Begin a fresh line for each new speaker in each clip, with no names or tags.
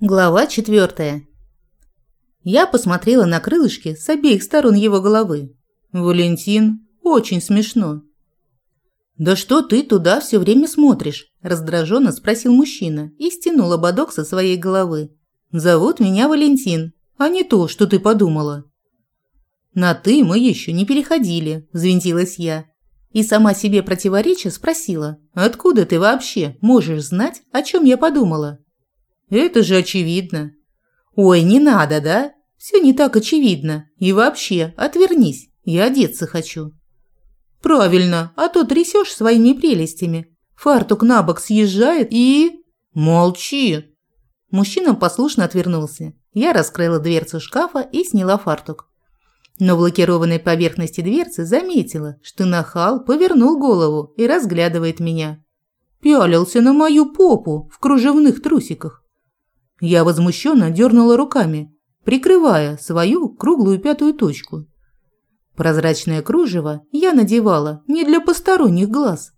Глава четвертая. Я посмотрела на крылышки с обеих сторон его головы. Валентин, очень смешно. Да что ты туда все время смотришь? раздраженно спросил мужчина и стянул ободок со своей головы. Зовут меня Валентин, а не то, что ты подумала. На ты мы еще не переходили, взвинтилась я. И сама себе противореча спросила: "Откуда ты вообще можешь знать, о чем я подумала?" Это же очевидно. Ой, не надо, да? Все не так очевидно. И вообще, отвернись. Я одеться хочу. Правильно, а то трясешь своими прелестями. Фартук на бок съезжает и... Молчи. Мужчина послушно отвернулся. Я раскрыла дверцу шкафа и сняла фартук. Но в лакированной поверхности дверцы заметила, что нахал повернул голову и разглядывает меня. Пялился на мою попу в кружевных трусиках. Я возмущенно дернула руками, прикрывая свою круглую пятую точку. Прозрачное кружево я надевала не для посторонних глаз.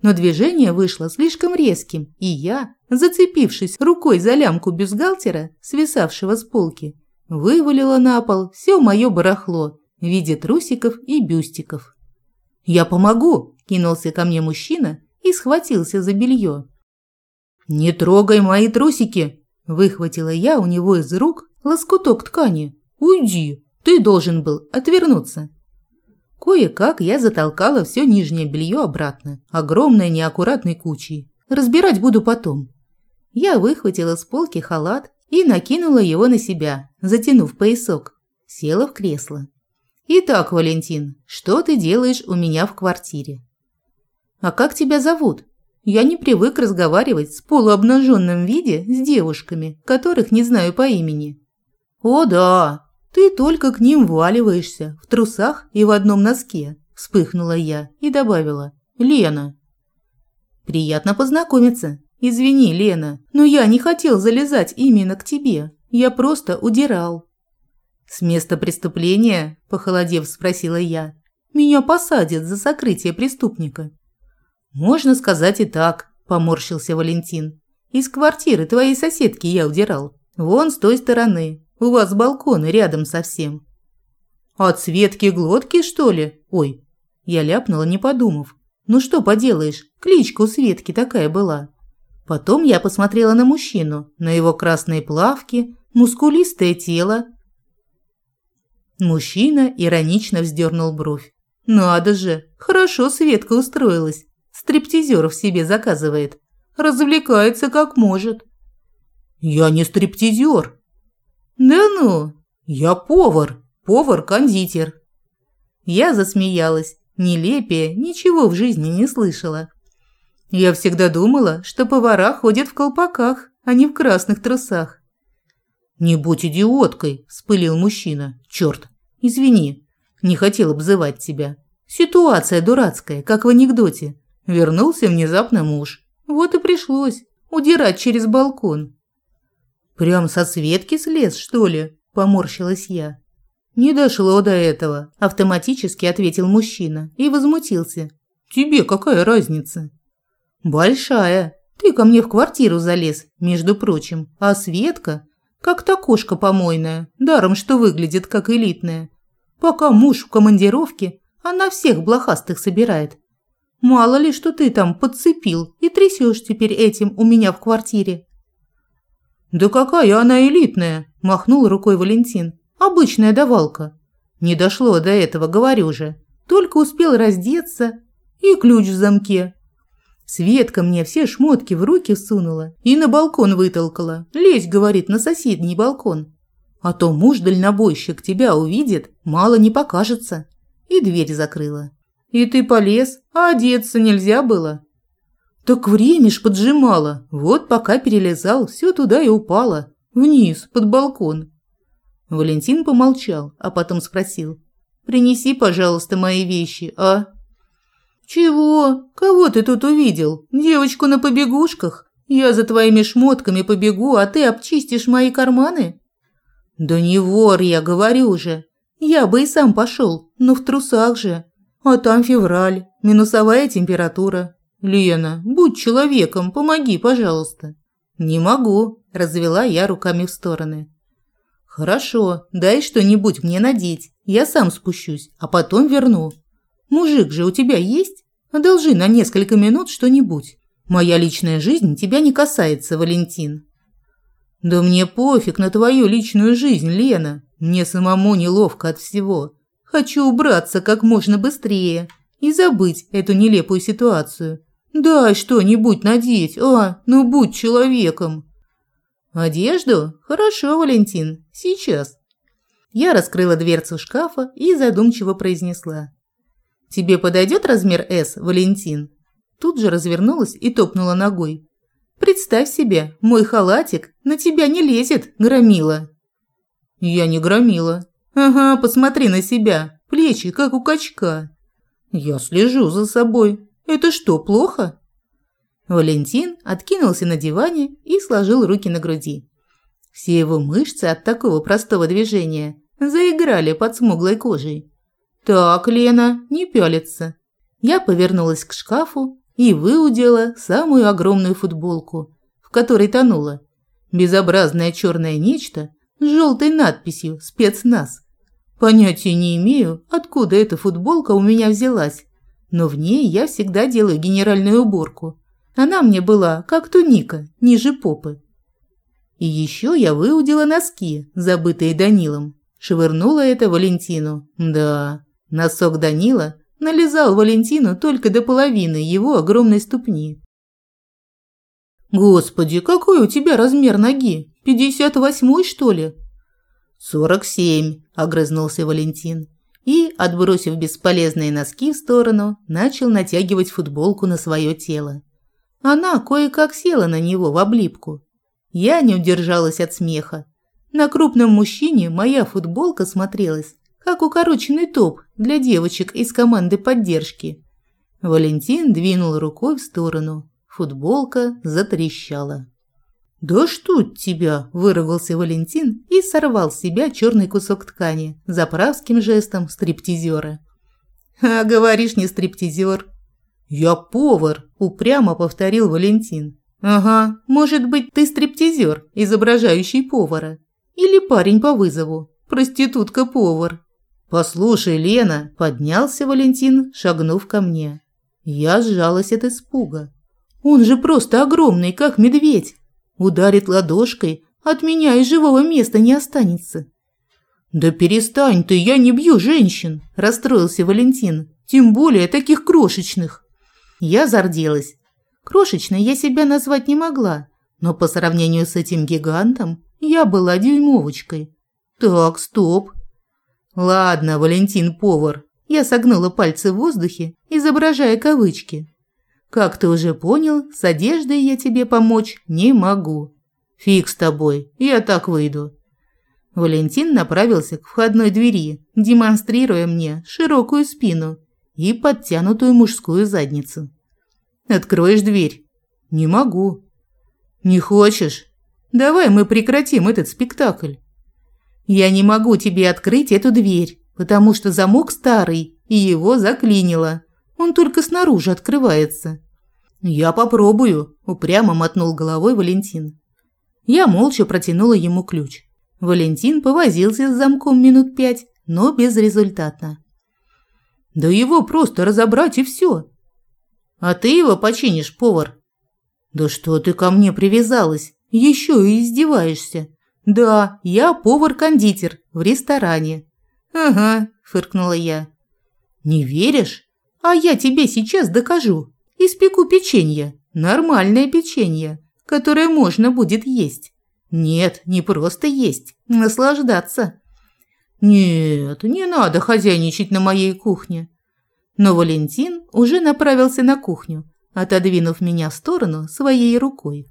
Но движение вышло слишком резким, и я, зацепившись рукой за лямку бюстгальтера, свисавшего с полки, вывалила на пол все мое барахло в виде трусиков и бюстиков. «Я помогу!» – кинулся ко мне мужчина и схватился за белье. «Не трогай мои трусики!» Выхватила я у него из рук лоскуток ткани. «Уйди! Ты должен был отвернуться!» Кое-как я затолкала все нижнее белье обратно, огромной неаккуратной кучей. Разбирать буду потом. Я выхватила с полки халат и накинула его на себя, затянув поясок. Села в кресло. «Итак, Валентин, что ты делаешь у меня в квартире?» «А как тебя зовут?» Я не привык разговаривать в полуобнаженном виде с девушками, которых не знаю по имени. О да, ты только к ним валиваешься, в трусах и в одном носке, вспыхнула я и добавила: Лена. Приятно познакомиться. Извини, Лена, но я не хотел залезать именно к тебе. Я просто удирал. С места преступления, похолодев, спросила я. Меня посадят за сокрытие преступника. Можно сказать и так, поморщился Валентин. Из квартиры твоей соседки я удирал. Вон с той стороны. У вас балконы рядом совсем. От Светки глотки, что ли? Ой, я ляпнула, не подумав. Ну что поделаешь, кличка у Светки такая была. Потом я посмотрела на мужчину, на его красные плавки, мускулистое тело. Мужчина иронично вздернул бровь. Надо же, хорошо Светка устроилась стриптизеров себе заказывает. Развлекается как может. Я не стриптизер. Да ну, я повар, повар-кондитер. Я засмеялась. Нелепее ничего в жизни не слышала. Я всегда думала, что повара ходят в колпаках, а не в красных трусах. «Не будь идиоткой», – вспылил мужчина. «Чёрт, извини, не хотел обзывать тебя. Ситуация дурацкая, как в анекдоте. Вернулся внезапно муж. Вот и пришлось удирать через балкон. Прям со Светки слез, что ли? Поморщилась я. Не дошло до этого, автоматически ответил мужчина и возмутился. Тебе какая разница? Большая. Ты ко мне в квартиру залез, между прочим, а Светка как та кошка помойная, даром что выглядит как элитная. Пока муж в командировке, она всех блохастых собирает. Мало ли, что ты там подцепил и трясешь теперь этим у меня в квартире. Да какая она элитная, махнул рукой Валентин. Обычная давалка. Не дошло до этого, говорю же. Только успел раздеться и ключ в замке. Светка мне все шмотки в руки всунула и на балкон вытолкала. Лезь, говорит, на соседний балкон. А то муж-дальнобойщик тебя увидит, мало не покажется. И дверь закрыла. И ты полез, а одеться нельзя было. Так время ж поджимало. Вот пока перелезал, все туда и упало. Вниз, под балкон. Валентин помолчал, а потом спросил. «Принеси, пожалуйста, мои вещи, а?» «Чего? Кого ты тут увидел? Девочку на побегушках? Я за твоими шмотками побегу, а ты обчистишь мои карманы?» «Да не вор я, говорю же. Я бы и сам пошел, но в трусах же. А там февраль, минусовая температура. Лена, будь человеком, помоги, пожалуйста. «Не могу», – развела я руками в стороны. «Хорошо, дай что-нибудь мне надеть. Я сам спущусь, а потом верну. Мужик же у тебя есть? Одолжи на несколько минут что-нибудь. Моя личная жизнь тебя не касается, Валентин». «Да мне пофиг на твою личную жизнь, Лена. Мне самому неловко от всего. Хочу убраться как можно быстрее и забыть эту нелепую ситуацию. Дай что-нибудь надеть, а, ну будь человеком». «Одежду? Хорошо, Валентин, сейчас». Я раскрыла дверцу шкафа и задумчиво произнесла. «Тебе подойдет размер S, Валентин?» Тут же развернулась и топнула ногой. «Представь себе, мой халатик на тебя не лезет, громила». «Я не громила». «Ага, посмотри на себя, плечи как у качка». «Я слежу за собой. Это что, плохо?» Валентин откинулся на диване и сложил руки на груди. Все его мышцы от такого простого движения заиграли под смуглой кожей. «Так, Лена, не пялится». Я повернулась к шкафу и выудила самую огромную футболку, в которой тонула. Безобразное черное нечто с желтой надписью «Спецназ». Понятия не имею, откуда эта футболка у меня взялась, но в ней я всегда делаю генеральную уборку – она мне была как туника, ниже попы. И еще я выудила носки, забытые Данилом. Швырнула это Валентину. Да, носок Данила налезал Валентину только до половины его огромной ступни. «Господи, какой у тебя размер ноги? Пятьдесят восьмой, что ли?» «Сорок семь», – огрызнулся Валентин. И, отбросив бесполезные носки в сторону, начал натягивать футболку на свое тело. Она кое-как села на него в облипку. Я не удержалась от смеха. На крупном мужчине моя футболка смотрелась, как укороченный топ для девочек из команды поддержки. Валентин двинул рукой в сторону. Футболка затрещала. «Да что тебя!» – выругался Валентин и сорвал с себя черный кусок ткани заправским жестом стриптизера. «А говоришь, не стриптизер!» «Я повар», – упрямо повторил Валентин. «Ага, может быть, ты стриптизер, изображающий повара. Или парень по вызову, проститутка-повар». «Послушай, Лена», – поднялся Валентин, шагнув ко мне. Я сжалась от испуга. «Он же просто огромный, как медведь. Ударит ладошкой, от меня и живого места не останется». «Да перестань ты, я не бью женщин», – расстроился Валентин. «Тем более таких крошечных». Я зарделась. Крошечной я себя назвать не могла, но по сравнению с этим гигантом я была дюймовочкой. Так, стоп. Ладно, Валентин повар. Я согнула пальцы в воздухе, изображая кавычки. Как ты уже понял, с одеждой я тебе помочь не могу. Фиг с тобой, я так выйду. Валентин направился к входной двери, демонстрируя мне широкую спину и подтянутую мужскую задницу. «Откроешь дверь?» «Не могу». «Не хочешь? Давай мы прекратим этот спектакль». «Я не могу тебе открыть эту дверь, потому что замок старый, и его заклинило. Он только снаружи открывается». «Я попробую», – упрямо мотнул головой Валентин. Я молча протянула ему ключ. Валентин повозился с замком минут пять, но безрезультатно. Да его просто разобрать и все. А ты его починишь, повар. Да что ты ко мне привязалась? Еще и издеваешься. Да, я повар-кондитер в ресторане. Ага, фыркнула я. Не веришь? А я тебе сейчас докажу. Испеку печенье. Нормальное печенье, которое можно будет есть. Нет, не просто есть, наслаждаться. «Нет, не надо хозяйничать на моей кухне». Но Валентин уже направился на кухню, отодвинув меня в сторону своей рукой.